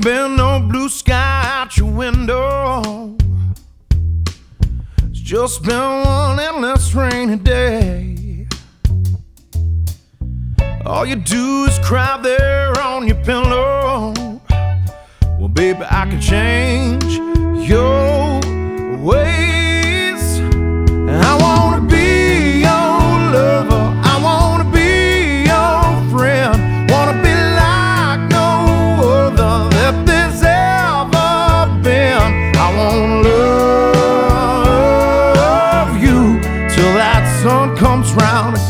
been no blue sky out your window. It's just been one endless rainy day. All you do is cry there on your pillow. Well, baby, I can change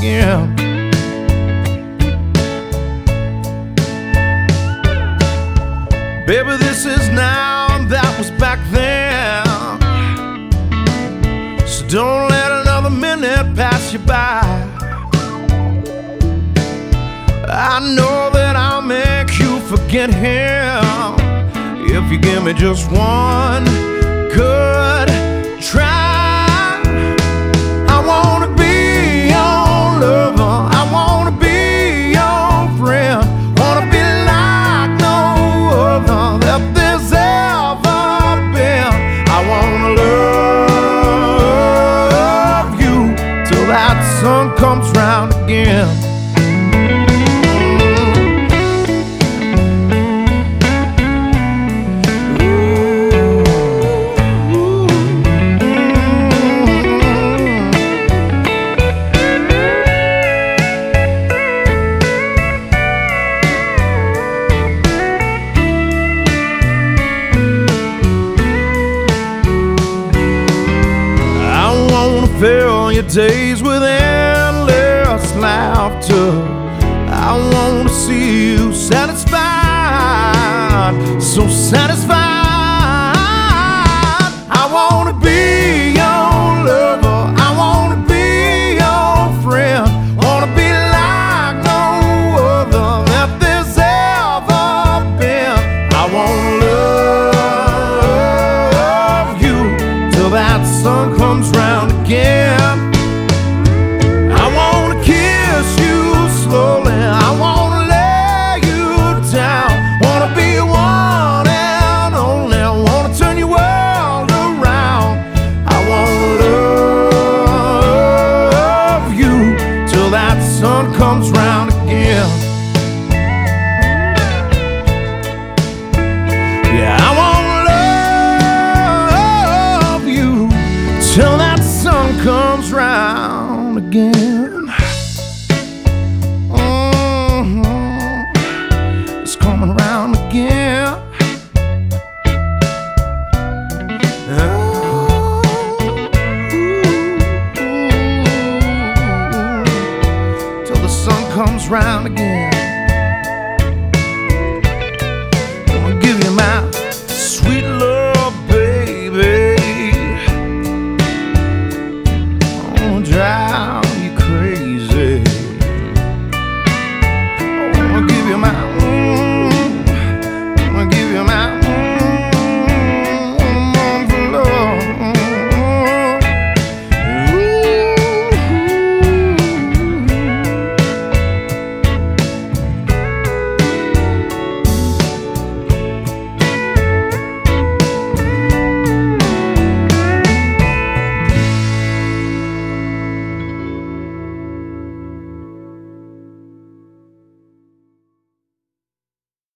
again. Baby, this is now, and that was back then. So don't let another minute pass you by. I know that I'll make you forget him if you give me just one sun comes round again. Days with laughter. I wanna see you satisfied, so satisfied. I wanna be your lover. I wanna be your friend. Wanna be like no other that there's ever been. I wanna love you till that sun comes round again. I you down. Wanna be one and only. Wanna turn your world around. I wanna love you till that sun comes round again. Yeah, I wanna love you till that sun comes round again. Comes round again.